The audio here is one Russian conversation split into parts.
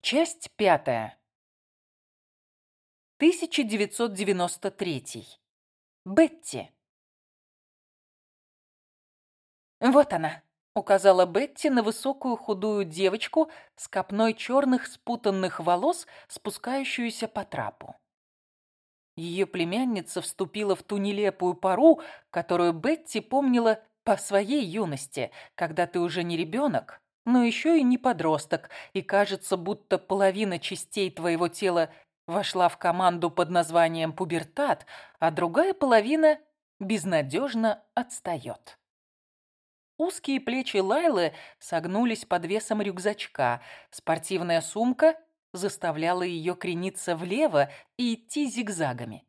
Часть пятая. 1993. Бетти. «Вот она», — указала Бетти на высокую худую девочку с копной черных спутанных волос, спускающуюся по трапу. Ее племянница вступила в ту нелепую пару, которую Бетти помнила по своей юности, когда ты уже не ребенок, но еще и не подросток, и кажется, будто половина частей твоего тела вошла в команду под названием пубертат, а другая половина безнадежно отстает. Узкие плечи Лайлы согнулись под весом рюкзачка, спортивная сумка заставляла ее крениться влево и идти зигзагами.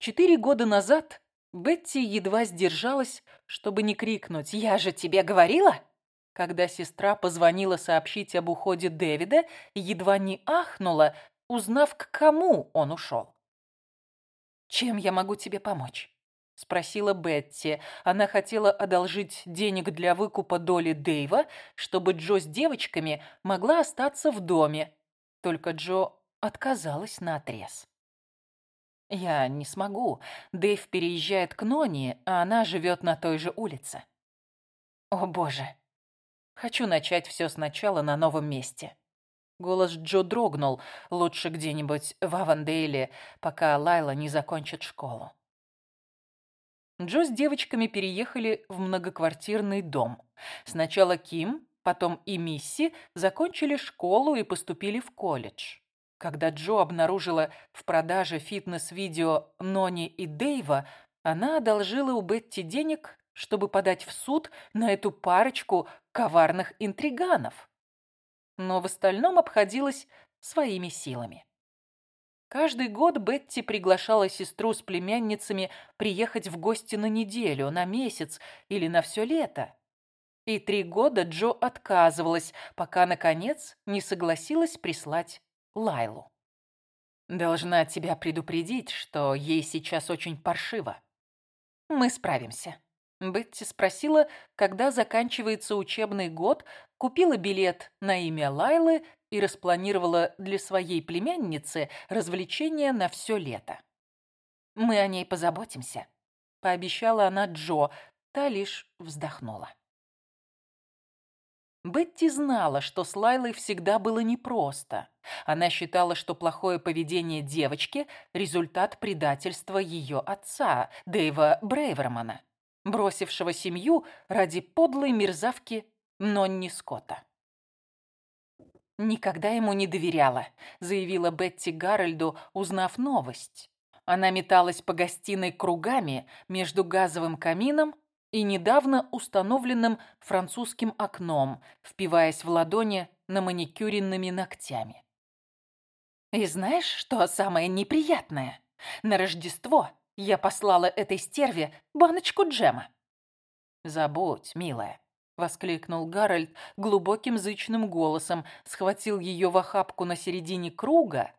Четыре года назад Бетти едва сдержалась, чтобы не крикнуть «Я же тебе говорила!» Когда сестра позвонила сообщить об уходе Дэвида, едва не ахнула, узнав, к кому он ушел. «Чем я могу тебе помочь?» — спросила Бетти. Она хотела одолжить денег для выкупа доли Дэйва, чтобы Джо с девочками могла остаться в доме. Только Джо отказалась наотрез. «Я не смогу. Дэйв переезжает к Нони, а она живет на той же улице». «О, боже!» Хочу начать все сначала на новом месте. Голос Джо дрогнул. Лучше где-нибудь в Авандейле, пока Лайла не закончит школу. Джо с девочками переехали в многоквартирный дом. Сначала Ким, потом и Мисси закончили школу и поступили в колледж. Когда Джо обнаружила в продаже фитнес-видео Нони и Дэйва, она одолжила у Бетти денег чтобы подать в суд на эту парочку коварных интриганов. Но в остальном обходилась своими силами. Каждый год Бетти приглашала сестру с племянницами приехать в гости на неделю, на месяц или на все лето. И три года Джо отказывалась, пока, наконец, не согласилась прислать Лайлу. «Должна тебя предупредить, что ей сейчас очень паршиво. Мы справимся», Бетти спросила, когда заканчивается учебный год, купила билет на имя Лайлы и распланировала для своей племянницы развлечения на все лето. «Мы о ней позаботимся», — пообещала она Джо, та лишь вздохнула. Бетти знала, что с Лайлой всегда было непросто. Она считала, что плохое поведение девочки – результат предательства ее отца, Дэйва Брейвермана бросившего семью ради подлой мерзавки Нонни Скотта. «Никогда ему не доверяла», — заявила Бетти Гарольду, узнав новость. Она металась по гостиной кругами между газовым камином и недавно установленным французским окном, впиваясь в ладони на маникюренными ногтями. «И знаешь, что самое неприятное? На Рождество я послала этой стерве баночку джема. «Забудь, милая», — воскликнул Гарольд глубоким зычным голосом, схватил ее в охапку на середине круга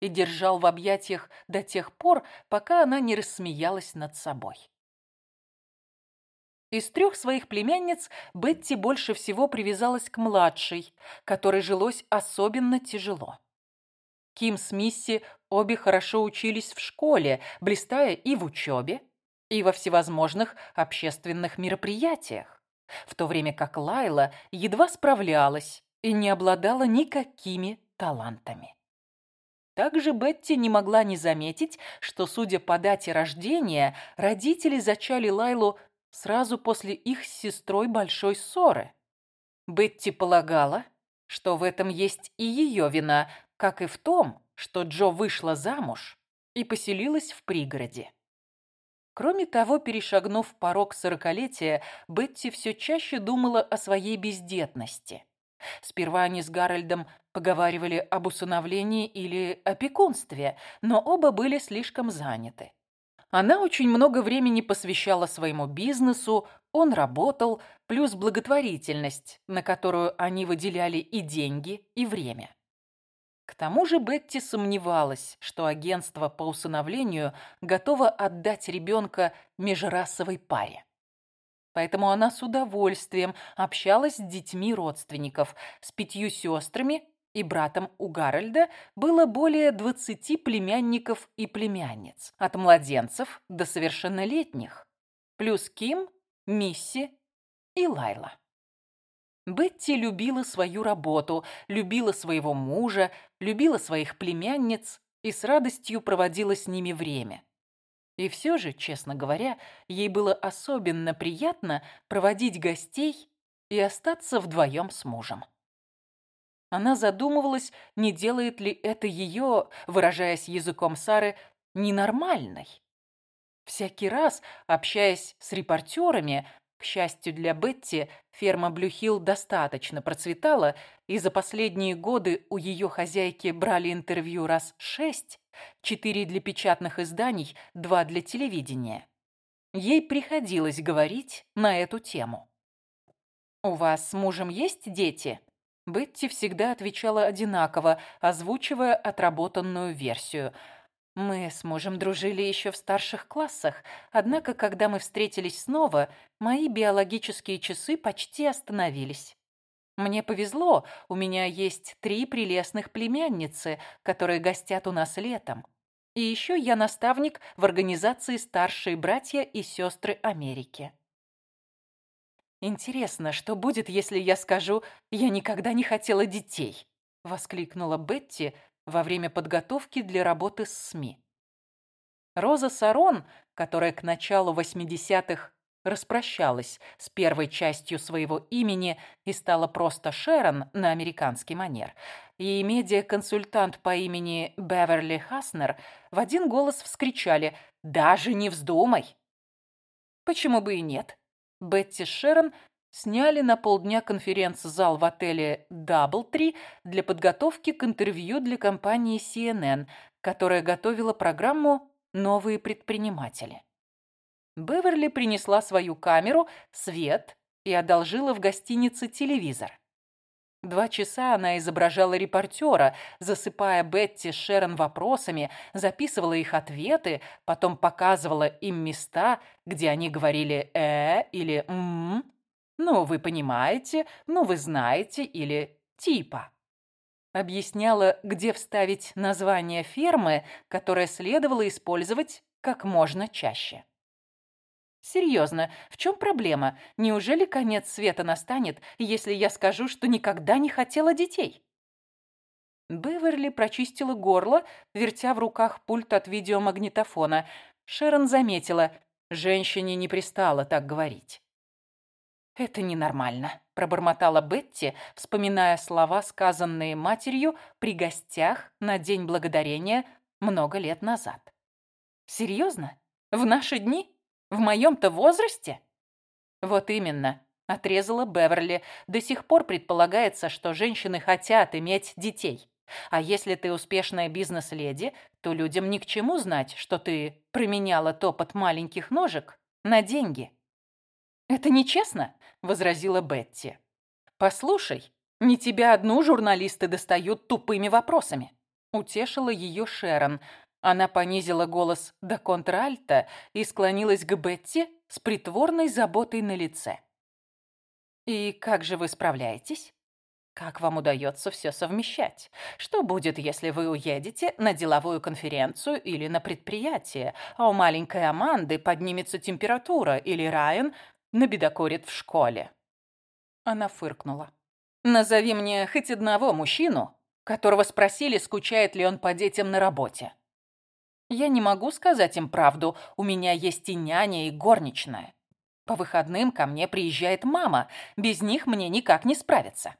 и держал в объятиях до тех пор, пока она не рассмеялась над собой. Из трех своих племянниц Бетти больше всего привязалась к младшей, которой жилось особенно тяжело. Ким с Мисси обе хорошо учились в школе, блистая и в учебе, и во всевозможных общественных мероприятиях, в то время как Лайла едва справлялась и не обладала никакими талантами. Также Бетти не могла не заметить, что, судя по дате рождения, родители зачали Лайлу сразу после их с сестрой большой ссоры. Бетти полагала, что в этом есть и ее вина, как и в том, что Джо вышла замуж и поселилась в пригороде. Кроме того, перешагнув порог сорокалетия, Бетти все чаще думала о своей бездетности. Сперва они с Гарольдом поговаривали об усыновлении или опекунстве, но оба были слишком заняты. Она очень много времени посвящала своему бизнесу, он работал, плюс благотворительность, на которую они выделяли и деньги, и время. К тому же Бетти сомневалась, что агентство по усыновлению готово отдать ребенка межрасовой паре. Поэтому она с удовольствием общалась с детьми родственников, с пятью сестрами и братом у Гарольда было более 20 племянников и племянниц, от младенцев до совершеннолетних, плюс Ким, Мисси и Лайла. Бетти любила свою работу, любила своего мужа, любила своих племянниц и с радостью проводила с ними время. И все же, честно говоря, ей было особенно приятно проводить гостей и остаться вдвоем с мужем. Она задумывалась, не делает ли это ее, выражаясь языком Сары, ненормальной. Всякий раз, общаясь с репортерами, к счастью для Бетти, ферма Блюхилл достаточно процветала, и за последние годы у ее хозяйки брали интервью раз шесть, четыре для печатных изданий, два для телевидения. Ей приходилось говорить на эту тему. «У вас с мужем есть дети?» Бетти всегда отвечала одинаково, озвучивая отработанную версию – мы с мужем дружили еще в старших классах, однако, когда мы встретились снова, мои биологические часы почти остановились. Мне повезло, у меня есть три прелестных племянницы, которые гостят у нас летом. И еще я наставник в организации «Старшие братья и сестры Америки». «Интересно, что будет, если я скажу, я никогда не хотела детей?» — воскликнула Бетти, во время подготовки для работы с СМИ. Роза Сарон, которая к началу 80-х распрощалась с первой частью своего имени и стала просто Шерон на американский манер, и медиаконсультант по имени Беверли Хаснер в один голос вскричали «Даже не вздумай!». Почему бы и нет? Бетти Шерон сняли на полдня конференц-зал в отеле Даблтри для подготовки к интервью для компании CNN, которая готовила программу «Новые предприниматели». Беверли принесла свою камеру, свет и одолжила в гостинице телевизор. Два часа она изображала репортера, засыпая Бетти с Шерон вопросами, записывала их ответы, потом показывала им места, где они говорили «э» или «м», ну, вы понимаете, ну, вы знаете или типа. Объясняла, где вставить название фермы, которое следовало использовать как можно чаще. Серьезно, в чем проблема? Неужели конец света настанет, если я скажу, что никогда не хотела детей? Беверли прочистила горло, вертя в руках пульт от видеомагнитофона. Шерон заметила, женщине не пристало так говорить. «Это ненормально», – пробормотала Бетти, вспоминая слова, сказанные матерью при гостях на День Благодарения много лет назад. «Серьезно? В наши дни? В моем-то возрасте?» «Вот именно», – отрезала Беверли. «До сих пор предполагается, что женщины хотят иметь детей. А если ты успешная бизнес-леди, то людям ни к чему знать, что ты променяла топот маленьких ножек на деньги». «Это нечестно», — возразила Бетти. «Послушай, не тебя одну журналисты достают тупыми вопросами», — утешила ее Шерон. Она понизила голос до контральта и склонилась к Бетти с притворной заботой на лице. «И как же вы справляетесь? Как вам удается все совмещать? Что будет, если вы уедете на деловую конференцию или на предприятие, а у маленькой Аманды поднимется температура или Райан набедокурит в школе. Она фыркнула. Назови мне хоть одного мужчину, которого спросили, скучает ли он по детям на работе. Я не могу сказать им правду, у меня есть и няня, и горничная. По выходным ко мне приезжает мама, без них мне никак не справиться.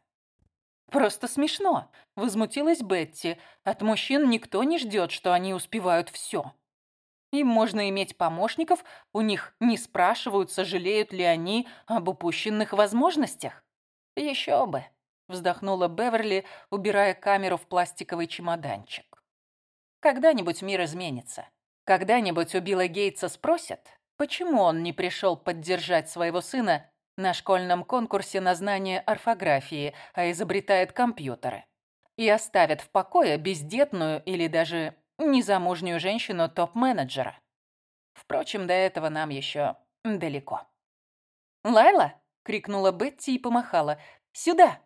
«Просто смешно», — возмутилась Бетти. «От мужчин никто не ждет, что они успевают все. Им можно иметь помощников, у них не спрашивают, сожалеют ли они об упущенных возможностях. Еще бы, вздохнула Беверли, убирая камеру в пластиковый чемоданчик. Когда-нибудь мир изменится. Когда-нибудь у Билла Гейтса спросят, почему он не пришел поддержать своего сына на школьном конкурсе на знание орфографии, а изобретает компьютеры. И оставят в покое бездетную или даже незамужнюю женщину топ-менеджера. Впрочем, до этого нам еще далеко. «Лайла!» — крикнула Бетти и помахала. «Сюда!»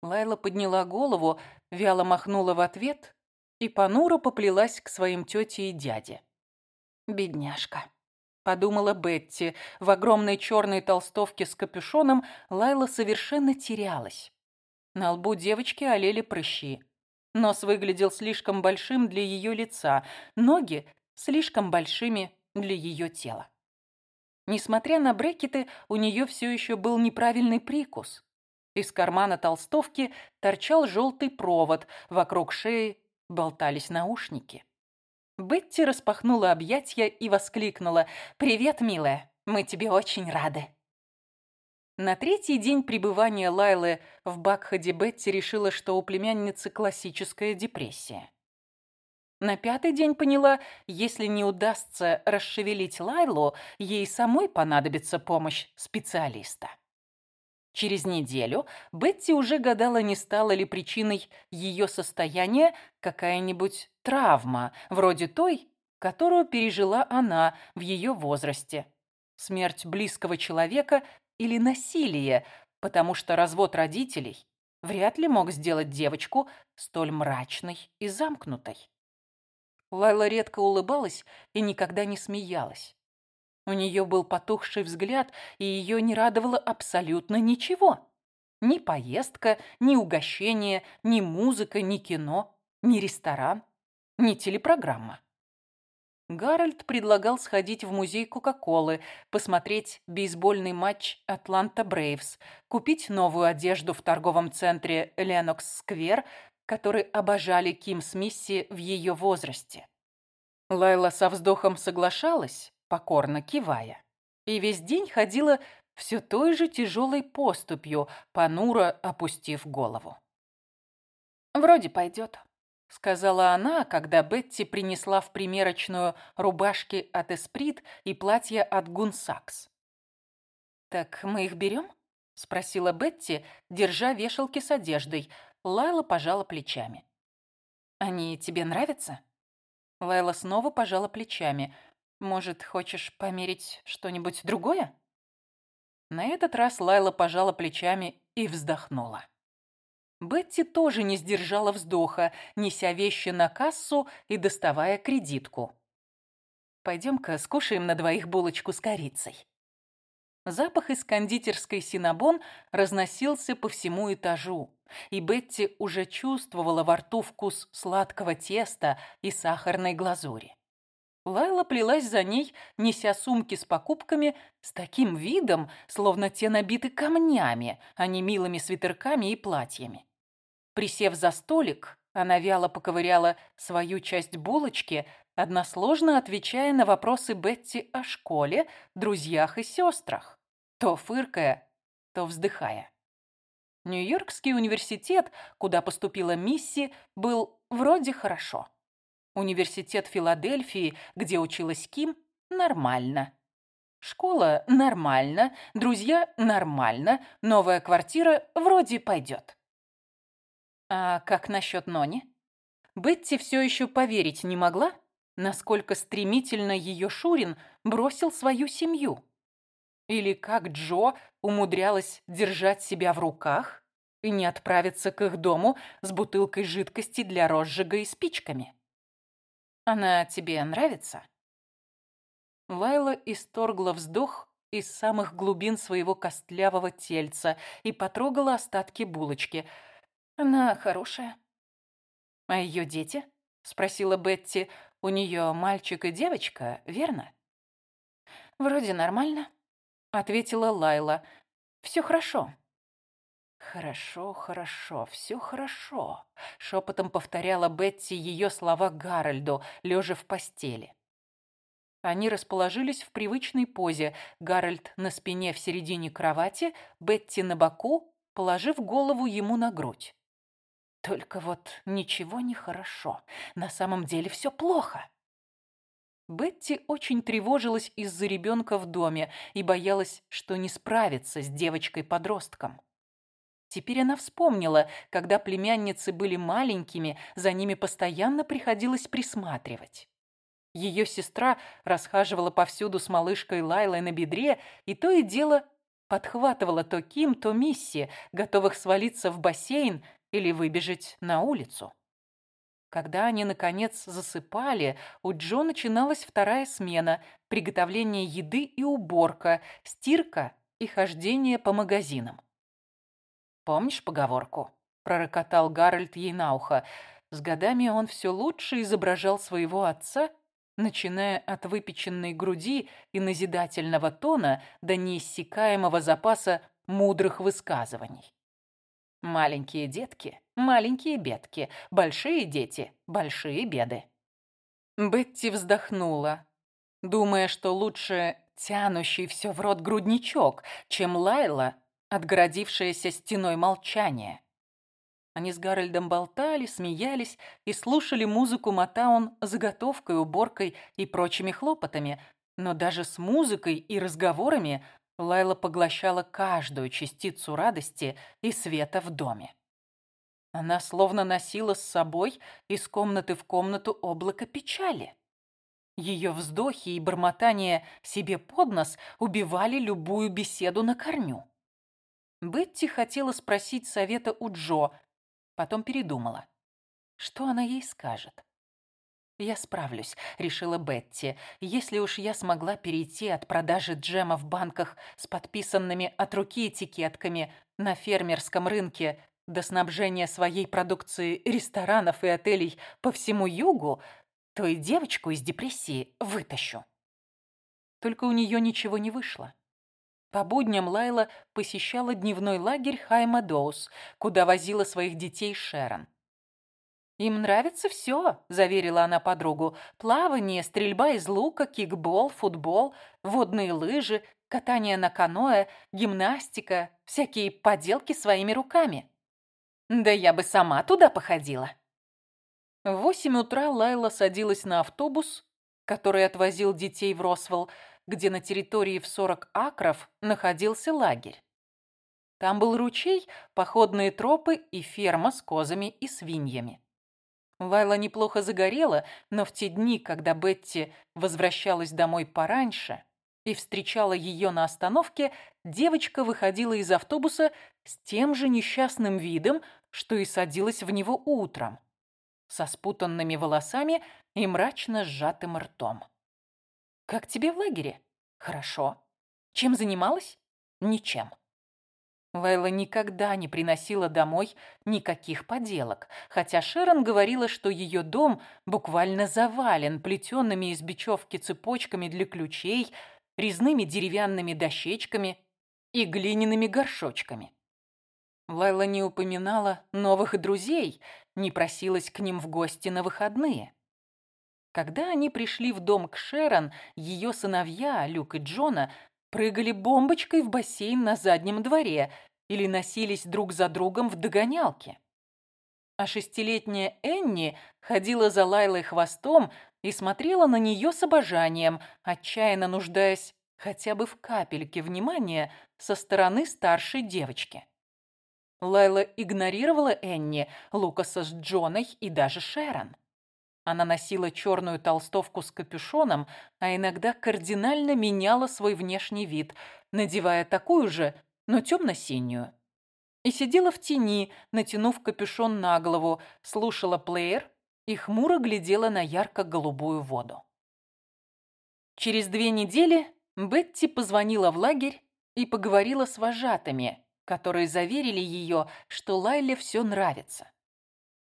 Лайла подняла голову, вяло махнула в ответ и понуро поплелась к своим тете и дяде. «Бедняжка», — подумала Бетти. В огромной черной толстовке с капюшоном Лайла совершенно терялась. На лбу девочки олели прыщи. Нос выглядел слишком большим для ее лица, ноги слишком большими для ее тела. Несмотря на брекеты, у нее все еще был неправильный прикус. Из кармана толстовки торчал желтый провод, вокруг шеи болтались наушники. Бетти распахнула объятья и воскликнула «Привет, милая, мы тебе очень рады». На третий день пребывания Лайлы в Бакхаде Бетти решила, что у племянницы классическая депрессия. На пятый день поняла, если не удастся расшевелить Лайлу, ей самой понадобится помощь специалиста. Через неделю Бетти уже гадала, не стала ли причиной ее состояния какая-нибудь травма, вроде той, которую пережила она в ее возрасте. Смерть близкого человека или насилие, потому что развод родителей вряд ли мог сделать девочку столь мрачной и замкнутой. Лайла редко улыбалась и никогда не смеялась. У нее был потухший взгляд, и ее не радовало абсолютно ничего. Ни поездка, ни угощение, ни музыка, ни кино, ни ресторан, ни телепрограмма. Гарольд предлагал сходить в музей Кока-Колы, посмотреть бейсбольный матч Атланта Брейвс, купить новую одежду в торговом центре Ленокс-сквер, который обожали Ким с Мисси в ее возрасте. Лайла со вздохом соглашалась, покорно кивая, и весь день ходила все той же тяжелой поступью, понуро опустив голову. «Вроде пойдет», — сказала она, когда Бетти принесла в примерочную рубашки от Эсприт и платье от Гунсакс. «Так мы их берем?» — спросила Бетти, держа вешалки с одеждой. Лайла пожала плечами. «Они тебе нравятся?» Лайла снова пожала плечами. «Может, хочешь померить что-нибудь другое?» На этот раз Лайла пожала плечами и вздохнула. Бетти тоже не сдержала вздоха, неся вещи на кассу и доставая кредитку. «Пойдем-ка скушаем на двоих булочку с корицей». Запах из кондитерской «Синабон» разносился по всему этажу, и Бетти уже чувствовала во рту вкус сладкого теста и сахарной глазури. Лайла плелась за ней, неся сумки с покупками, с таким видом, словно те набиты камнями, а не милыми свитерками и платьями. Присев за столик, она вяло поковыряла свою часть булочки, односложно отвечая на вопросы Бетти о школе, друзьях и сестрах, то фыркая, то вздыхая. Нью-Йоркский университет, куда поступила Мисси, был вроде хорошо. Университет Филадельфии, где училась Ким, нормально. Школа нормально, друзья нормально, новая квартира вроде пойдет. А как насчет Нони? Бетти все еще поверить не могла, насколько стремительно ее Шурин бросил свою семью. Или как Джо умудрялась держать себя в руках и не отправиться к их дому с бутылкой жидкости для розжига и спичками. Она тебе нравится?» Лайла исторгла вздох из самых глубин своего костлявого тельца и потрогала остатки булочки. «Она хорошая». «А ее дети?» — спросила Бетти. «У нее мальчик и девочка, верно?» «Вроде нормально», — ответила Лайла. «Все хорошо». «Хорошо, хорошо, все хорошо», — шепотом повторяла Бетти ее слова Гарольду, лежа в постели. Они расположились в привычной позе, Гарольд на спине в середине кровати, Бетти на боку, положив голову ему на грудь. Только вот ничего не хорошо, на самом деле все плохо. Бетти очень тревожилась из-за ребенка в доме и боялась, что не справится с девочкой-подростком. Теперь она вспомнила, когда племянницы были маленькими, за ними постоянно приходилось присматривать. Ее сестра расхаживала повсюду с малышкой Лайлой на бедре и то и дело подхватывала то Ким, то Мисси, готовых свалиться в бассейн или выбежать на улицу. Когда они, наконец, засыпали, у Джо начиналась вторая смена – приготовление еды и уборка, стирка и хождение по магазинам. «Помнишь поговорку?» – пророкотал Гарольд ей на ухо. С годами он все лучше изображал своего отца, начиная от выпеченной груди и назидательного тона до неиссякаемого запаса мудрых высказываний. Маленькие детки, маленькие бедки, большие дети, большие беды. Бетти вздохнула, думая, что лучше тянущий все в рот грудничок, чем Лайла, отгородившаяся стеной молчания. Они с Гарольдом болтали, смеялись и слушали музыку Матаун заготовкой, уборкой и прочими хлопотами, но даже с музыкой и разговорами Лайла поглощала каждую частицу радости и света в доме. Она словно носила с собой из комнаты в комнату облако печали. Ее вздохи и бормотания себе под нос убивали любую беседу на корню. Бетти хотела спросить совета у Джо, потом передумала. Что она ей скажет? «Я справлюсь», — решила Бетти. «Если уж я смогла перейти от продажи джема в банках с подписанными от руки этикетками на фермерском рынке до снабжения своей продукции ресторанов и отелей по всему югу, то и девочку из депрессии вытащу». Только у нее ничего не вышло. По будням Лайла посещала дневной лагерь Хайма Доус, куда возила своих детей Шерон. «Им нравится все», – заверила она подругу. «Плавание, стрельба из лука, кикбол, футбол, водные лыжи, катание на каноэ, гимнастика, всякие поделки своими руками». «Да я бы сама туда походила». В восемь утра Лайла садилась на автобус, который отвозил детей в Росвелл, где на территории в 40 акров находился лагерь. Там был ручей, походные тропы и ферма с козами и свиньями. Лайла неплохо загорела, но в те дни, когда Бетти возвращалась домой пораньше и встречала ее на остановке, девочка выходила из автобуса с тем же несчастным видом, что и садилась в него утром, со спутанными волосами и мрачно сжатым ртом. «Как тебе в лагере?» «Хорошо. Чем занималась?» «Ничем». Лайла никогда не приносила домой никаких поделок, хотя Шерон говорила, что ее дом буквально завален плетенными из бечевки цепочками для ключей, резными деревянными дощечками и глиняными горшочками. Лайла не упоминала новых друзей, не просилась к ним в гости на выходные. Когда они пришли в дом к Шерон, ее сыновья, Люк и Джона, прыгали бомбочкой в бассейн на заднем дворе или носились друг за другом в догонялке. А шестилетняя Энни ходила за Лайлой хвостом и смотрела на нее с обожанием, отчаянно нуждаясь хотя бы в капельке внимания со стороны старшей девочки. Лайла игнорировала Энни, Лукаса с Джоной и даже Шерон. Она носила черную толстовку с капюшоном, а иногда кардинально меняла свой внешний вид, надевая такую же, но темно-синюю. И сидела в тени, натянув капюшон на голову, слушала плеер и хмуро глядела на ярко-голубую воду. Через две недели Бетти позвонила в лагерь и поговорила с вожатыми, которые заверили ее, что Лайле все нравится.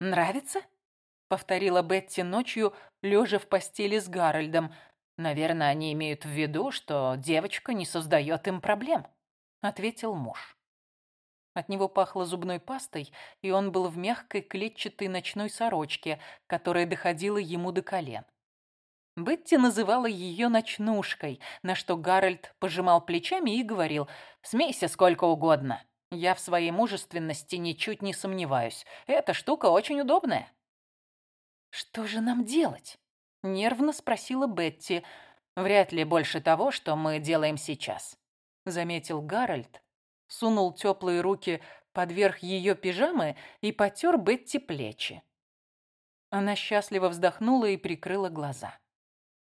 «Нравится?» — повторила Бетти ночью, лежа в постели с Гарольдом. «Наверное, они имеют в виду, что девочка не создает им проблем», — ответил муж. От него пахло зубной пастой, и он был в мягкой клетчатой ночной сорочке, которая доходила ему до колен. Бетти называла ее ночнушкой, на что Гарольд пожимал плечами и говорил «Смейся сколько угодно. Я в своей мужественности ничуть не сомневаюсь. Эта штука очень удобная». «Что же нам делать?» — нервно спросила Бетти. «Вряд ли больше того, что мы делаем сейчас», — заметил Гарольд. Сунул теплые руки под верх ее пижамы и потер Бетти плечи. Она счастливо вздохнула и прикрыла глаза.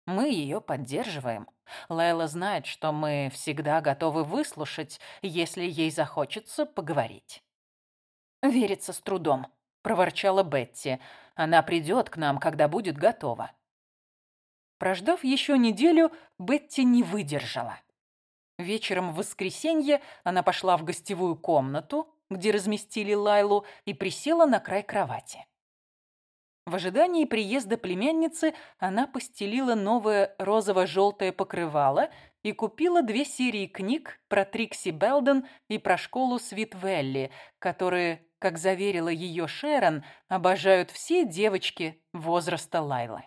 Мы ее поддерживаем. Лайла знает, что мы всегда готовы выслушать, если ей захочется поговорить. «Верится с трудом», — проворчала Бетти. «Она придет к нам, когда будет готова». Прождав еще неделю, Бетти не выдержала. Вечером в воскресенье она пошла в гостевую комнату, где разместили Лайлу, и присела на край кровати. В ожидании приезда племянницы она постелила новое розово-желтое покрывало и купила две серии книг про Трикси Белден и про школу Свитвелли, которые, как заверила ее Шерон, обожают все девочки возраста Лайлы.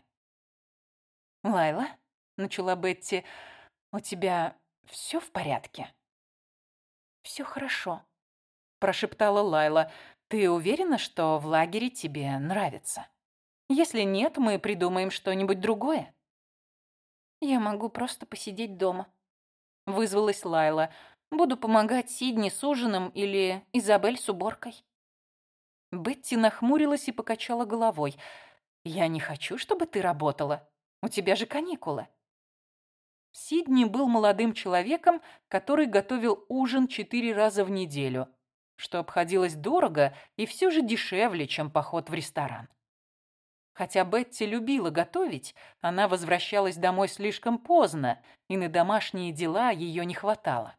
«Лайла», — начала Бетти, — «у тебя все в порядке?» «Все хорошо», — прошептала Лайла. «Ты уверена, что в лагере тебе нравится? Если нет, мы придумаем что-нибудь другое». «Я могу просто посидеть дома», — вызвалась Лайла. «Буду помогать Сидни с ужином или Изабель с уборкой». Бетти нахмурилась и покачала головой. «Я не хочу, чтобы ты работала. У тебя же каникулы». Сидни был молодым человеком, который готовил ужин четыре раза в неделю, что обходилось дорого и все же дешевле, чем поход в ресторан. Хотя Бетти любила готовить, она возвращалась домой слишком поздно, и на домашние дела ее не хватало.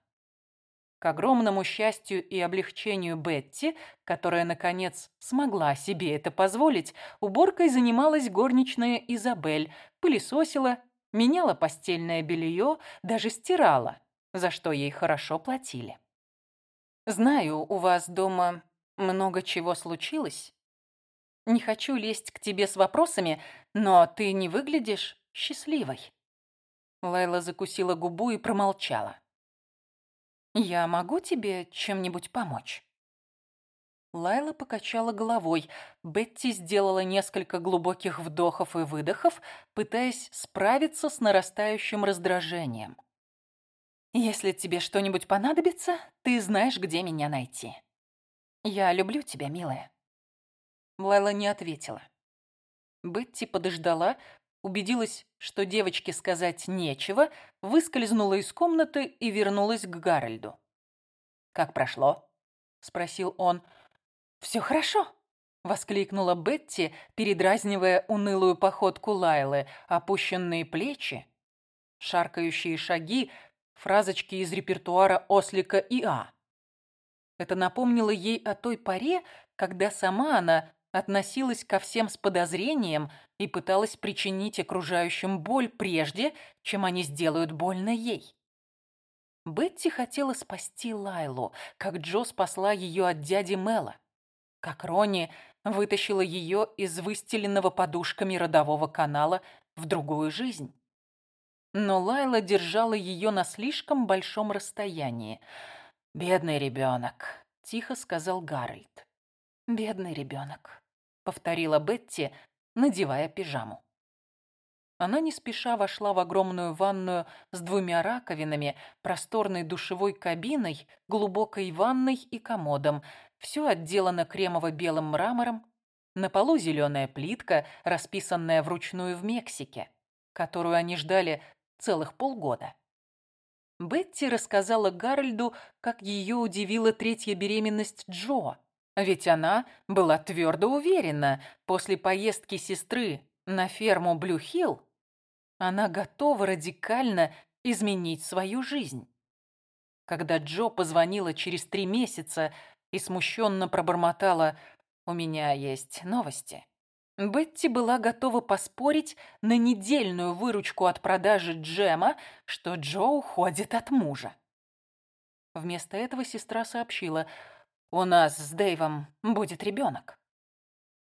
К огромному счастью и облегчению Бетти, которая, наконец, смогла себе это позволить, уборкой занималась горничная Изабель, пылесосила, меняла постельное белье, даже стирала, за что ей хорошо платили. «Знаю, у вас дома много чего случилось. Не хочу лезть к тебе с вопросами, но ты не выглядишь счастливой». Лайла закусила губу и промолчала. «Я могу тебе чем-нибудь помочь?» Лайла покачала головой. Бетти сделала несколько глубоких вдохов и выдохов, пытаясь справиться с нарастающим раздражением. «Если тебе что-нибудь понадобится, ты знаешь, где меня найти. Я люблю тебя, милая». Лайла не ответила. Бетти подождала, убедилась, что девочке сказать нечего, выскользнула из комнаты и вернулась к Гарольду. «Как прошло?» — спросил он. «Все хорошо», — воскликнула Бетти, передразнивая унылую походку Лайлы, опущенные плечи, шаркающие шаги, фразочки из репертуара Ослика и А. Это напомнило ей о той поре, когда сама она относилась ко всем с подозрением и пыталась причинить окружающим боль прежде, чем они сделают больно ей. Бетти хотела спасти Лайлу, как Джо спасла ее от дяди Мэла, как Ронни вытащила ее из выстеленного подушками родового канала в другую жизнь. Но Лайла держала ее на слишком большом расстоянии. «Бедный ребенок», — тихо сказал Гарольд. «Бедный ребенок», — повторила Бетти, надевая пижаму. Она не спеша вошла в огромную ванную с двумя раковинами, просторной душевой кабиной, глубокой ванной и комодом. Все отделано кремово-белым мрамором. На полу зеленая плитка, расписанная вручную в Мексике, которую они ждали целых полгода. Бетти рассказала Гарольду, как ее удивила третья беременность Джо. Ведь она была твердо уверена, после поездки сестры на ферму Блюхилл она готова радикально изменить свою жизнь. Когда Джо позвонила через три месяца и смущенно пробормотала «У меня есть новости», Бетти была готова поспорить на недельную выручку от продажи джема, что Джо уходит от мужа. Вместо этого сестра сообщила – у нас с Дэйвом будет ребенок.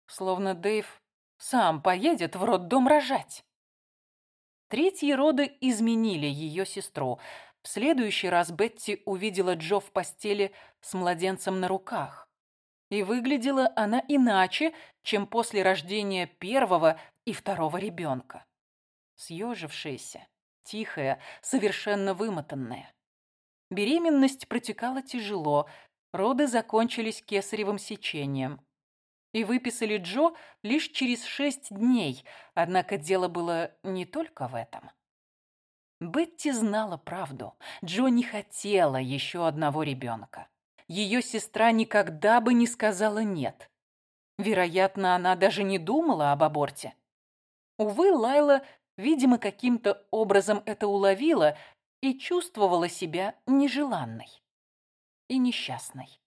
Словно Дэйв сам поедет в роддом рожать. Третьи роды изменили ее сестру. В следующий раз Бетти увидела Джо в постели с младенцем на руках. И выглядела она иначе, чем после рождения первого и второго ребенка. Съежившаяся, тихая, совершенно вымотанная. Беременность протекала тяжело, Роды закончились кесаревым сечением. и выписали Джо лишь через шесть дней, однако дело было не только в этом. Бетти знала правду. Джо не хотела еще одного ребенка. Ее сестра никогда бы не сказала «нет». Вероятно, она даже не думала об аборте. Увы, Лайла, видимо, каким-то образом это уловила и чувствовала себя нежеланной и несчастной.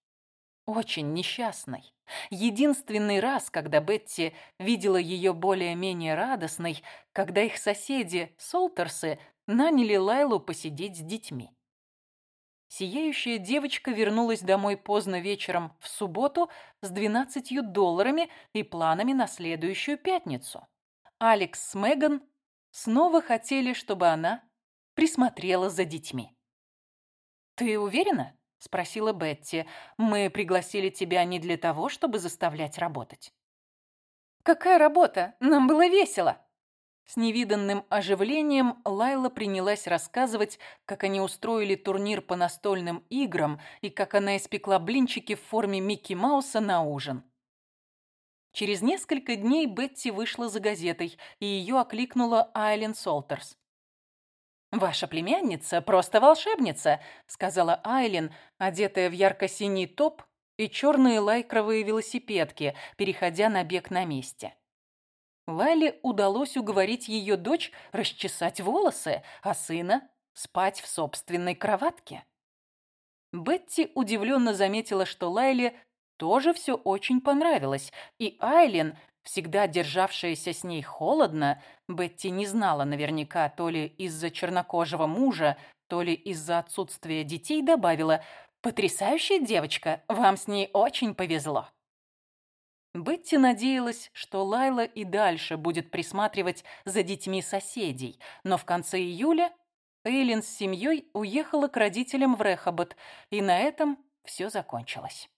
Очень несчастной. Единственный раз, когда Бетти видела ее более-менее радостной, когда их соседи, Солтерсы, наняли Лайлу посидеть с детьми. Сияющая девочка вернулась домой поздно вечером в субботу с 12 долларами и планами на следующую пятницу. Алекс с Меган снова хотели, чтобы она присмотрела за детьми. «Ты уверена?» – спросила Бетти. «Мы пригласили тебя не для того, чтобы заставлять работать». «Какая работа? Нам было весело!» С невиданным оживлением Лайла принялась рассказывать, как они устроили турнир по настольным играм и как она испекла блинчики в форме Микки Мауса на ужин. Через несколько дней Бетти вышла за газетой, и ее окликнула Айлен Солтерс. «Ваша племянница просто волшебница», — сказала Айлен, одетая в ярко-синий топ и черные лайкровые велосипедки, переходя на бег на месте. Лайле удалось уговорить ее дочь расчесать волосы, а сына спать в собственной кроватке. Бетти удивленно заметила, что Лайле тоже все очень понравилось, и Айлен, всегда державшаяся с ней холодно, Бетти не знала наверняка, то ли из-за чернокожего мужа, то ли из-за отсутствия детей, добавила «Потрясающая девочка, вам с ней очень повезло». Бетти надеялась, что Лайла и дальше будет присматривать за детьми соседей, но в конце июля Эйлин с семьей уехала к родителям в Рехобот, и на этом все закончилось.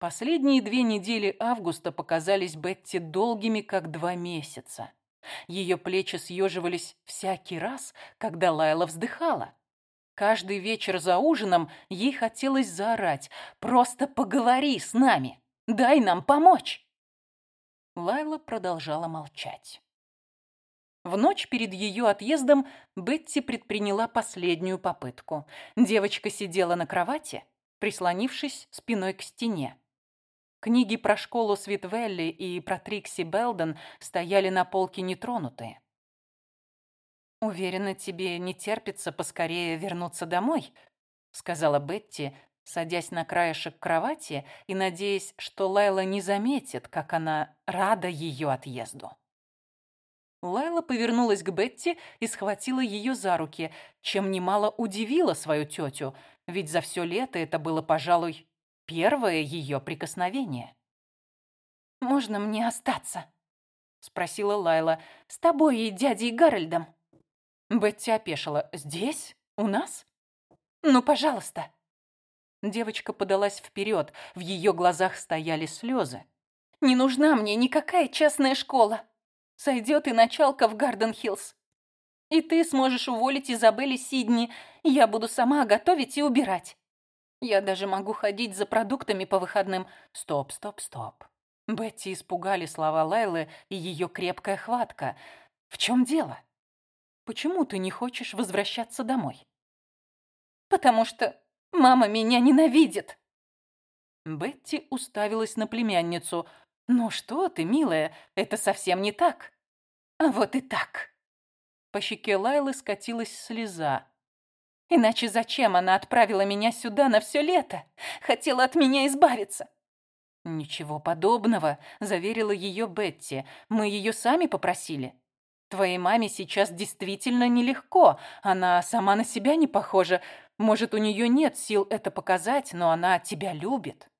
Последние две недели августа показались Бетти долгими, как два месяца. Ее плечи съеживались всякий раз, когда Лайла вздыхала. Каждый вечер за ужином ей хотелось заорать «Просто поговори с нами!» Дай нам помочь!» Лайла продолжала молчать. В ночь перед ее отъездом Бетти предприняла последнюю попытку. Девочка сидела на кровати, прислонившись спиной к стене. Книги про школу Свитвелли и про Трикси Белден стояли на полке нетронутые. «Уверена, тебе не терпится поскорее вернуться домой», — сказала Бетти, садясь на краешек кровати и надеясь, что Лайла не заметит, как она рада ее отъезду. Лайла повернулась к Бетти и схватила ее за руки, чем немало удивила свою тетю, ведь за все лето это было, пожалуй, первое ее прикосновение. «Можно мне остаться?» — спросила Лайла. «С тобой и дядей Гарольдом». Бетти опешила. «Здесь? У нас?» «Ну, пожалуйста». Девочка подалась вперед, в ее глазах стояли слезы. «Не нужна мне никакая частная школа. Сойдет и началка в Гарден-Хиллз. И ты сможешь уволить Изабелли Сидни, я буду сама готовить и убирать. Я даже могу ходить за продуктами по выходным. Стоп, стоп, стоп. Бетти испугали слова Лайлы и ее крепкая хватка. В чем дело? Почему ты не хочешь возвращаться домой? Потому что Мама меня ненавидит!» Бетти уставилась на племянницу. «Ну что ты, милая, это совсем не так!» «А вот и так!» По щеке Лайлы скатилась слеза. «Иначе зачем она отправила меня сюда на все лето? Хотела от меня избавиться!» «Ничего подобного», — заверила ее Бетти. «Мы ее сами попросили. Твоей маме сейчас действительно нелегко. Она сама на себя не похожа. Может, у нее нет сил это показать, но она тебя любит.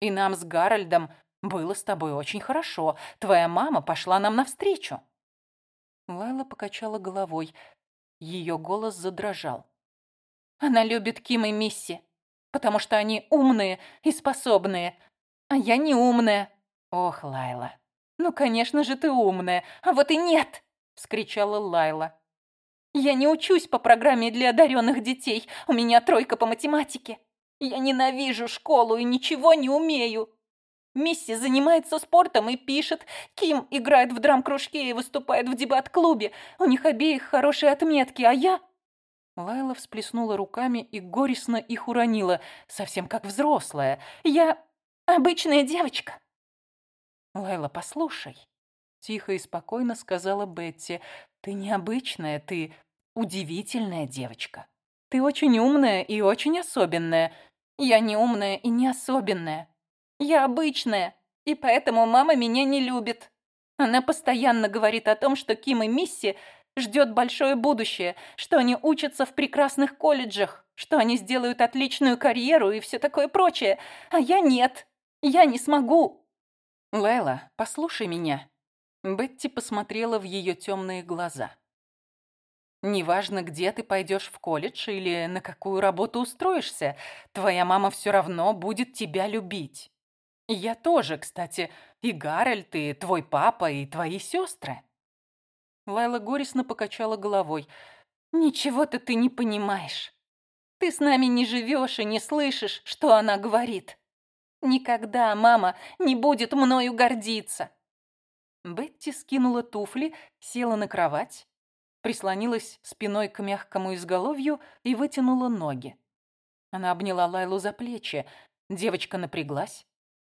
И нам с Гарольдом было с тобой очень хорошо. Твоя мама пошла нам навстречу». Лайла покачала головой. Ее голос задрожал. «Она любит Ким и Мисси, потому что они умные и способные, а я не умная». «Ох, Лайла, ну, конечно же, ты умная, а вот и нет!» — вскричала Лайла. Я не учусь по программе для одаренных детей. У меня тройка по математике. Я ненавижу школу и ничего не умею. Мисси занимается спортом и пишет. Ким играет в драм-кружке и выступает в дебат-клубе. У них обеих хорошие отметки, а я...» Лайла всплеснула руками и горестно их уронила, совсем как взрослая. «Я обычная девочка». «Лайла, послушай», — тихо и спокойно сказала Бетти. «Ты необычная, ты удивительная девочка. Ты очень умная и очень особенная. Я не умная и не особенная. Я обычная, и поэтому мама меня не любит. Она постоянно говорит о том, что Ким и Мисси ждет большое будущее, что они учатся в прекрасных колледжах, что они сделают отличную карьеру и все такое прочее. А я нет. Я не смогу. Лайла, послушай меня. Бетти посмотрела в ее темные глаза. Неважно, где ты пойдешь в колледж или на какую работу устроишься, твоя мама все равно будет тебя любить. Я тоже, кстати, и Гарольд, и твой папа, и твои сестры. Лайла горестно покачала головой. «Ничего-то ты не понимаешь. Ты с нами не живешь и не слышишь, что она говорит. Никогда мама не будет мною гордиться». Бетти скинула туфли, села на кровать, прислонилась спиной к мягкому изголовью и вытянула ноги. Она обняла Лайлу за плечи. Девочка напряглась,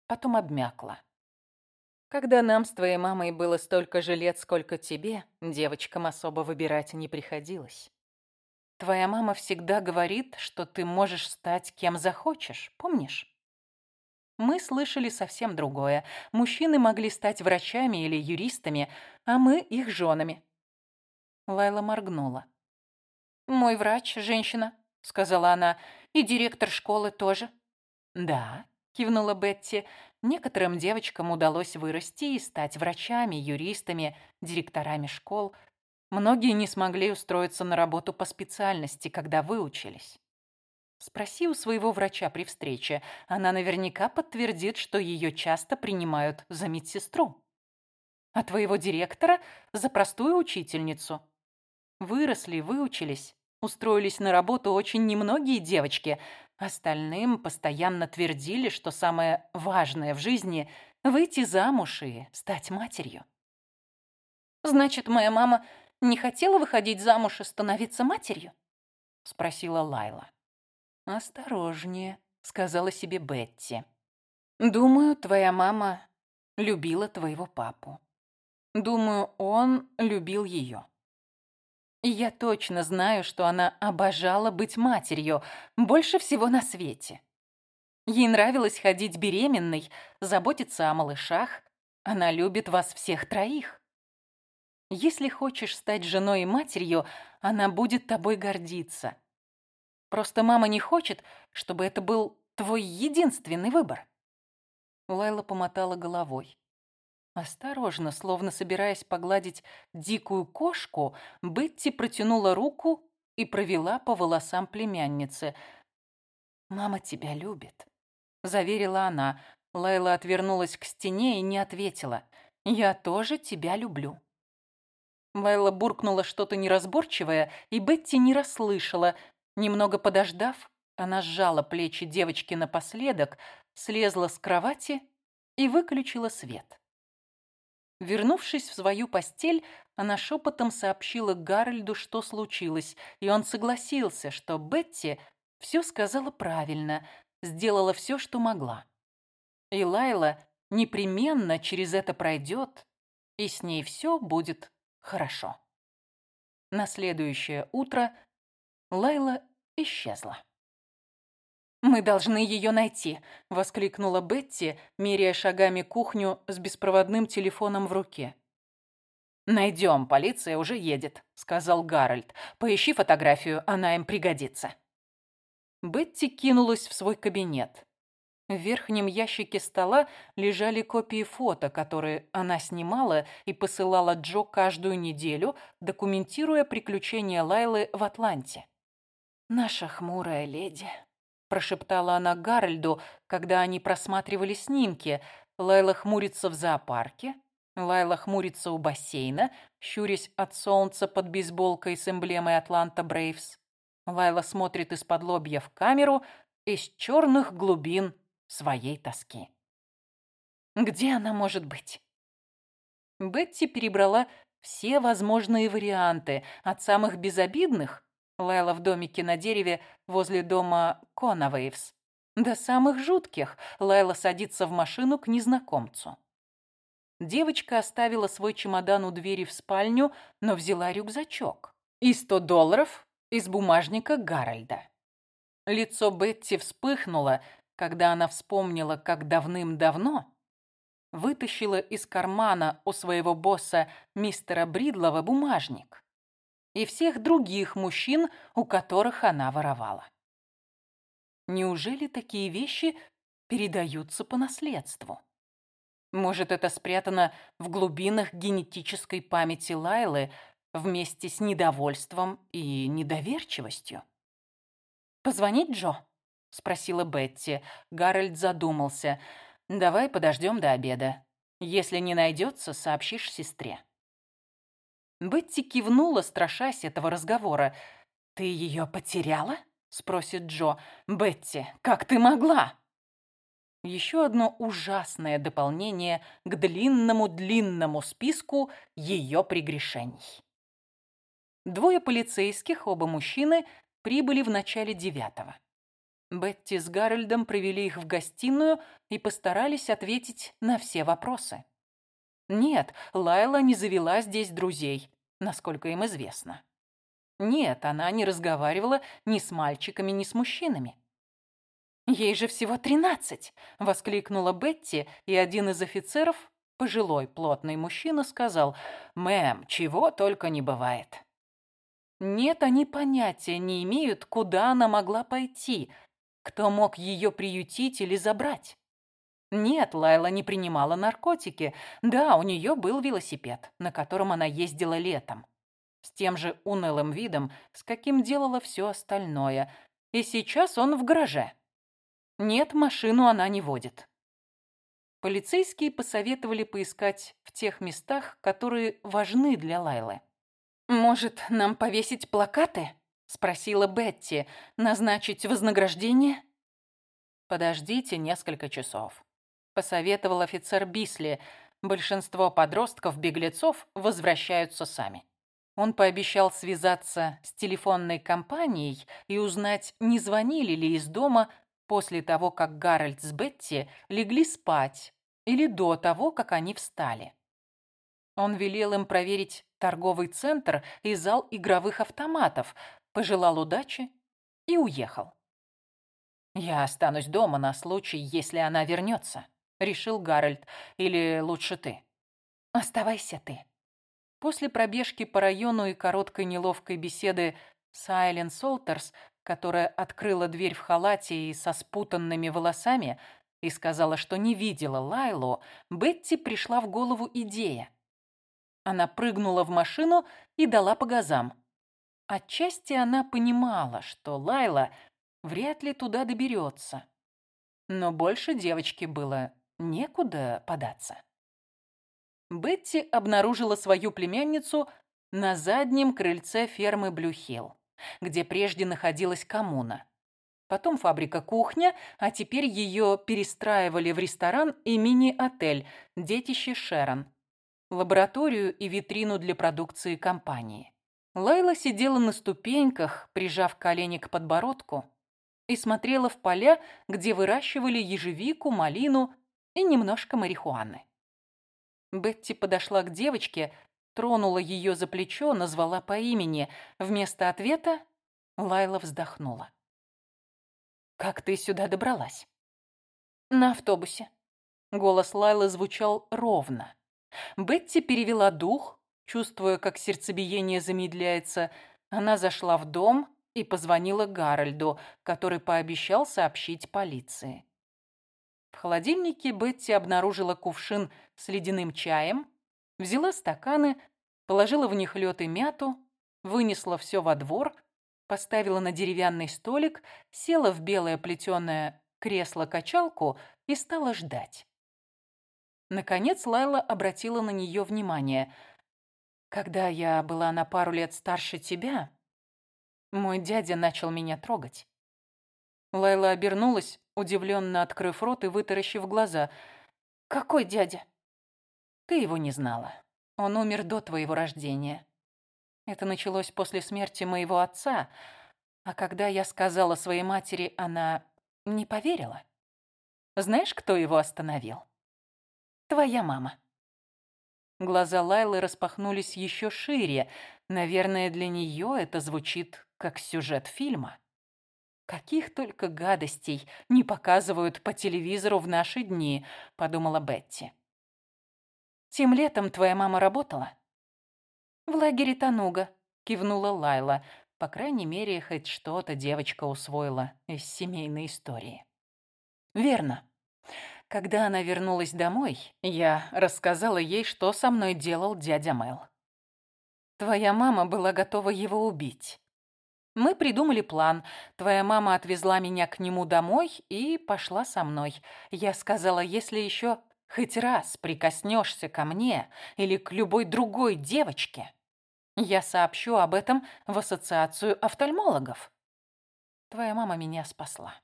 потом обмякла. Когда нам с твоей мамой было столько же лет, сколько тебе, девочкам особо выбирать не приходилось. Твоя мама всегда говорит, что ты можешь стать кем захочешь, помнишь? Мы слышали совсем другое. Мужчины могли стать врачами или юристами, а мы их женами. Лайла моргнула. «Мой врач – женщина», – сказала она, – «и директор школы тоже». «Да», – кивнула Бетти, – «некоторым девочкам удалось вырасти и стать врачами, юристами, директорами школ. Многие не смогли устроиться на работу по специальности, когда выучились. Спроси у своего врача при встрече, она наверняка подтвердит, что ее часто принимают за медсестру. А твоего директора – за простую учительницу». Выросли, выучились, устроились на работу очень немногие девочки. Остальным постоянно твердили, что самое важное в жизни – выйти замуж и стать матерью. «Значит, моя мама не хотела выходить замуж и становиться матерью?» – спросила Лайла. «Осторожнее», – сказала себе Бетти. «Думаю, твоя мама любила твоего папу. Думаю, он любил ее. Я точно знаю, что она обожала быть матерью больше всего на свете. Ей нравилось ходить беременной, заботиться о малышах. Она любит вас всех троих. Если хочешь стать женой и матерью, она будет тобой гордиться. Просто мама не хочет, чтобы это был твой единственный выбор. Лайла помотала головой. Осторожно, словно собираясь погладить дикую кошку, Бетти протянула руку и провела по волосам племянницы. «Мама тебя любит», — заверила она. Лайла отвернулась к стене и не ответила. «Я тоже тебя люблю». Лайла буркнула что-то неразборчивое, и Бетти не расслышала. Немного подождав, она сжала плечи девочки напоследок, слезла с кровати и выключила свет. Вернувшись в свою постель, она шепотом сообщила Гарольду, что случилось, и он согласился, что Бетти все сказала правильно, сделала все, что могла. И Лайла непременно через это пройдет, и с ней все будет хорошо. На следующее утро Лайла исчезла. «Мы должны ее найти!» – воскликнула Бетти, меряя шагами кухню с беспроводным телефоном в руке. «Найдем, полиция уже едет», – сказал Гарольд. «Поищи фотографию, она им пригодится». Бетти кинулась в свой кабинет. В верхнем ящике стола лежали копии фото, которые она снимала и посылала Джо каждую неделю, документируя приключения Лайлы в Атланте. «Наша хмурая леди», прошептала она Гарольду, когда они просматривали снимки. Лайла хмурится в зоопарке, Лайла хмурится у бассейна, щурясь от солнца под бейсболкой с эмблемой Атланта Брейвс. Лайла смотрит из-под лобья в камеру из черных глубин своей тоски. Где она может быть? Бетти перебрала все возможные варианты, от самых безобидных Лайла в домике на дереве возле дома Конавейвс, до самых жутких Лайла садится в машину к незнакомцу. Девочка оставила свой чемодан у двери в спальню, но взяла рюкзачок. И сто долларов из бумажника Гарольда. Лицо Бетти вспыхнуло, когда она вспомнила, как давным-давно вытащила из кармана у своего босса мистера Бридлова бумажник и всех других мужчин, у которых она воровала. Неужели такие вещи передаются по наследству? Может, это спрятано в глубинах генетической памяти Лайлы вместе с недовольством и недоверчивостью? «Позвонить Джо?» — спросила Бетти. Гарольд задумался — Давай подождем до обеда. Если не найдется, сообщишь сестре. Бетти кивнула, страшась этого разговора. «Ты ее потеряла?» — спросит Джо. «Бетти, как ты могла?» Еще одно ужасное дополнение к длинному-длинному списку ее прегрешений. Двое полицейских, оба мужчины, прибыли в начале девятого. Бетти с Гарольдом привели их в гостиную и постарались ответить на все вопросы. Нет, Лайла не завела здесь друзей, насколько им известно. Нет, она не разговаривала ни с мальчиками, ни с мужчинами. «Ей же всего тринадцать!» — воскликнула Бетти, и один из офицеров, пожилой плотный мужчина, сказал, «Мэм, чего только не бывает». Нет, они понятия не имеют, куда она могла пойти, кто мог ее приютить или забрать? Нет, Лайла не принимала наркотики. Да, у нее был велосипед, на котором она ездила летом. С тем же унылым видом, с каким делала все остальное. И сейчас он в гараже. Нет, машину она не водит. Полицейские посоветовали поискать в тех местах, которые важны для Лайлы. «Может, нам повесить плакаты?» Спросила Бетти. Назначить вознаграждение? Подождите несколько часов. Посоветовал офицер Бисли. Большинство подростков-беглецов возвращаются сами. Он пообещал связаться с телефонной компанией и узнать, не звонили ли из дома после того, как Гарольд с Бетти легли спать или до того, как они встали. Он велел им проверить торговый центр и зал игровых автоматов, пожелал удачи и уехал. «Я останусь дома на случай, если она вернется», — решил Гарольд. «Или лучше ты?» «Оставайся ты». После пробежки по району и короткой неловкой беседы с Айлен Солтерс, которая открыла дверь в халате и со спутанными волосами и сказала, что не видела Лайлу, Бетти пришла в голову идея. Она прыгнула в машину и дала по газам. Отчасти она понимала, что Лайла вряд ли туда доберется. Но больше девочке было некуда податься. Бетти обнаружила свою племянницу на заднем крыльце фермы Блюхилл, где прежде находилась коммуна. Потом фабрика-кухня, а теперь ее перестраивали в ресторан и мини-отель «Детище Шерон», лабораторию и витрину для продукции компании. Лайла сидела на ступеньках, прижав колени к подбородку, и смотрела в поля, где выращивали ежевику, малину и немножко марихуаны. Бетти подошла к девочке, тронула ее за плечо, назвала по имени. Вместо ответа Лайла вздохнула. «Как ты сюда добралась?» «На автобусе». Голос Лайлы звучал ровно. Бетти перевела дух, Чувствуя, как сердцебиение замедляется, она зашла в дом и позвонила Гарольду, который пообещал сообщить полиции. В холодильнике Бетти обнаружила кувшин с ледяным чаем, взяла стаканы, положила в них лед и мяту, вынесла все во двор, поставила на деревянный столик, села в белое плетеное кресло-качалку и стала ждать. Наконец Лайла обратила на нее внимание – когда я была на пару лет старше тебя, мой дядя начал меня трогать. Лайла обернулась, удивленно открыв рот и вытаращив глаза. Какой дядя? Ты его не знала. Он умер до твоего рождения. Это началось после смерти моего отца, а когда я сказала своей матери, она не поверила. Знаешь, кто его остановил? Твоя мама. Глаза Лайлы распахнулись еще шире. Наверное, для нее это звучит как сюжет фильма. «Каких только гадостей не показывают по телевизору в наши дни», — подумала Бетти. «Тем летом твоя мама работала?» «В лагере Тануга», — кивнула Лайла. По крайней мере, хоть что-то девочка усвоила из семейной истории. «Верно. Когда она вернулась домой, я рассказала ей, что со мной делал дядя Мэл. Твоя мама была готова его убить. Мы придумали план. Твоя мама отвезла меня к нему домой и пошла со мной. Я сказала, если еще хоть раз прикоснешься ко мне или к любой другой девочке, я сообщу об этом в ассоциацию офтальмологов. Твоя мама меня спасла.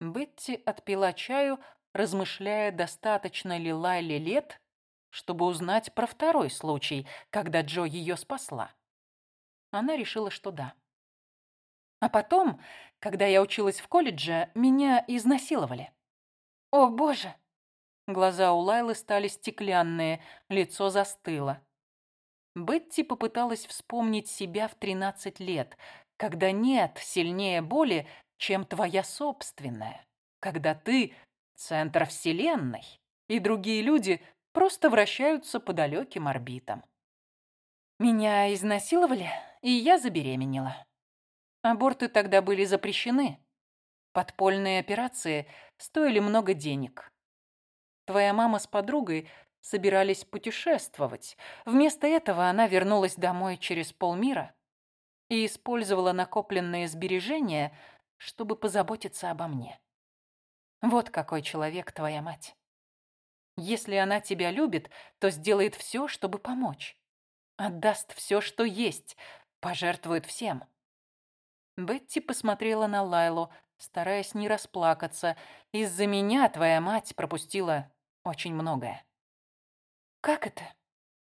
Бетти отпила чаю, размышляя, достаточно ли Лайле лет, чтобы узнать про второй случай, когда Джо ее спасла. Она решила, что да. А потом, когда я училась в колледже, меня изнасиловали. О, боже! Глаза у Лайлы стали стеклянные, лицо застыло. Бетти попыталась вспомнить себя в 13 лет, когда нет сильнее боли, чем твоя собственная, когда ты центр Вселенной, и другие люди просто вращаются по далеким орбитам. Меня изнасиловали, и я забеременела. Аборты тогда были запрещены. Подпольные операции стоили много денег. Твоя мама с подругой собирались путешествовать. Вместо этого она вернулась домой через полмира и использовала накопленные сбережения, чтобы позаботиться обо мне. Вот какой человек твоя мать. Если она тебя любит, то сделает все, чтобы помочь. Отдаст все, что есть, пожертвует всем. Бетти посмотрела на Лайлу, стараясь не расплакаться. Из-за меня твоя мать пропустила очень многое. «Как это?»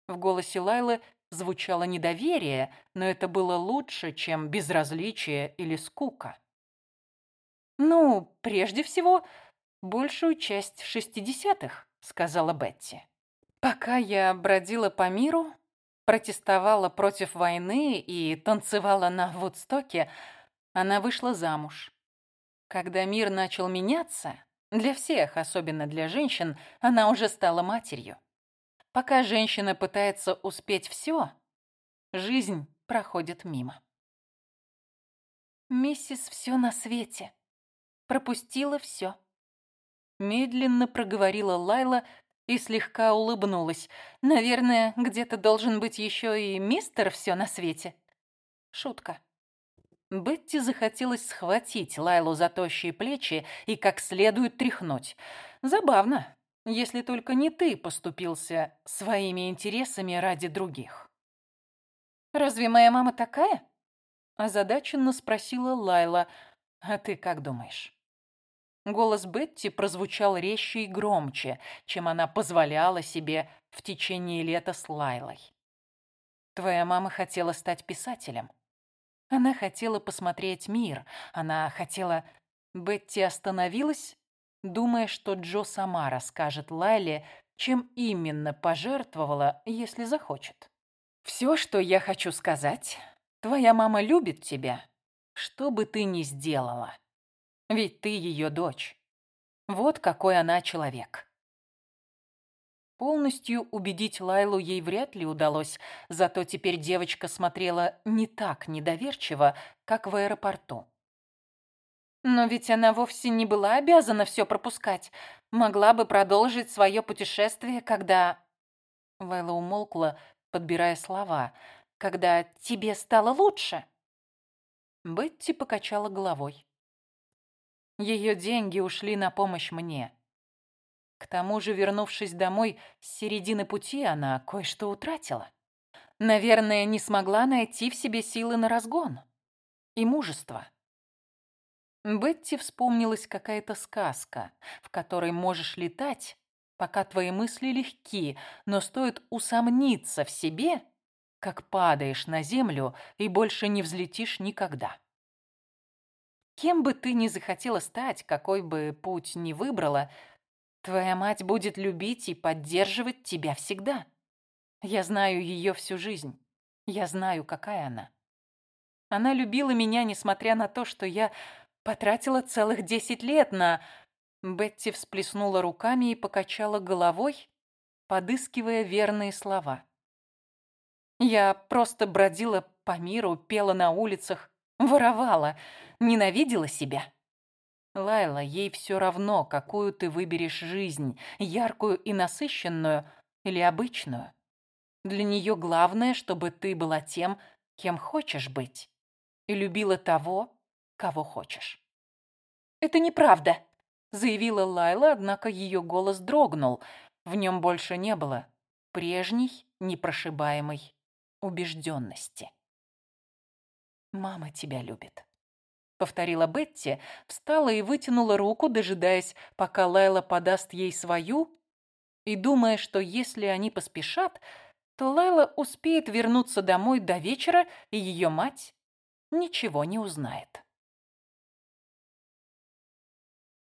В голосе Лайлы звучало недоверие, но это было лучше, чем безразличие или скука. «Ну, прежде всего, большую часть шестидесятых», — сказала Бетти. «Пока я бродила по миру, протестовала против войны и танцевала на Вудстоке, она вышла замуж. Когда мир начал меняться, для всех, особенно для женщин, она уже стала матерью. Пока женщина пытается успеть все, жизнь проходит мимо. Миссис все на свете пропустила все. Медленно проговорила Лайла и слегка улыбнулась. Наверное, где-то должен быть еще и мистер все на свете. Шутка. Бетти захотелось схватить Лайлу за тощие плечи и как следует тряхнуть. Забавно, если только не ты поступился своими интересами ради других. «Разве моя мама такая?» Озадаченно спросила Лайла. «А ты как думаешь?» Голос Бетти прозвучал резче и громче, чем она позволяла себе в течение лета с Лайлой. Твоя мама хотела стать писателем. Она хотела посмотреть мир. Она хотела... Бетти остановилась, думая, что Джо сама расскажет Лайле, чем именно пожертвовала, если захочет. «Все, что я хочу сказать, твоя мама любит тебя, что бы ты ни сделала». Ведь ты ее дочь. Вот какой она человек. Полностью убедить Лайлу ей вряд ли удалось, зато теперь девочка смотрела не так недоверчиво, как в аэропорту. Но ведь она вовсе не была обязана все пропускать. Могла бы продолжить свое путешествие, когда... Лайла умолкла, подбирая слова. «Когда тебе стало лучше?» Бетти покачала головой. Ее деньги ушли на помощь мне. К тому же, вернувшись домой, с середины пути она кое-что утратила. Наверное, не смогла найти в себе силы на разгон и мужество. Бетти вспомнилась какая-то сказка, в которой можешь летать, пока твои мысли легки, но стоит усомниться в себе, как падаешь на землю и больше не взлетишь никогда. Кем бы ты ни захотела стать, какой бы путь ни выбрала, твоя мать будет любить и поддерживать тебя всегда. Я знаю ее всю жизнь. Я знаю, какая она. Она любила меня, несмотря на то, что я потратила целых десять лет на... Бетти всплеснула руками и покачала головой, подыскивая верные слова. Я просто бродила по миру, пела на улицах, воровала, ненавидела себя. Лайла, ей все равно, какую ты выберешь жизнь, яркую и насыщенную или обычную. Для нее главное, чтобы ты была тем, кем хочешь быть, и любила того, кого хочешь. «Это неправда», — заявила Лайла, однако ее голос дрогнул. В нем больше не было прежней, непрошибаемой убежденности. «Мама тебя любит», — повторила Бетти, встала и вытянула руку, дожидаясь, пока Лайла подаст ей свою, и думая, что если они поспешат, то Лайла успеет вернуться домой до вечера, и ее мать ничего не узнает.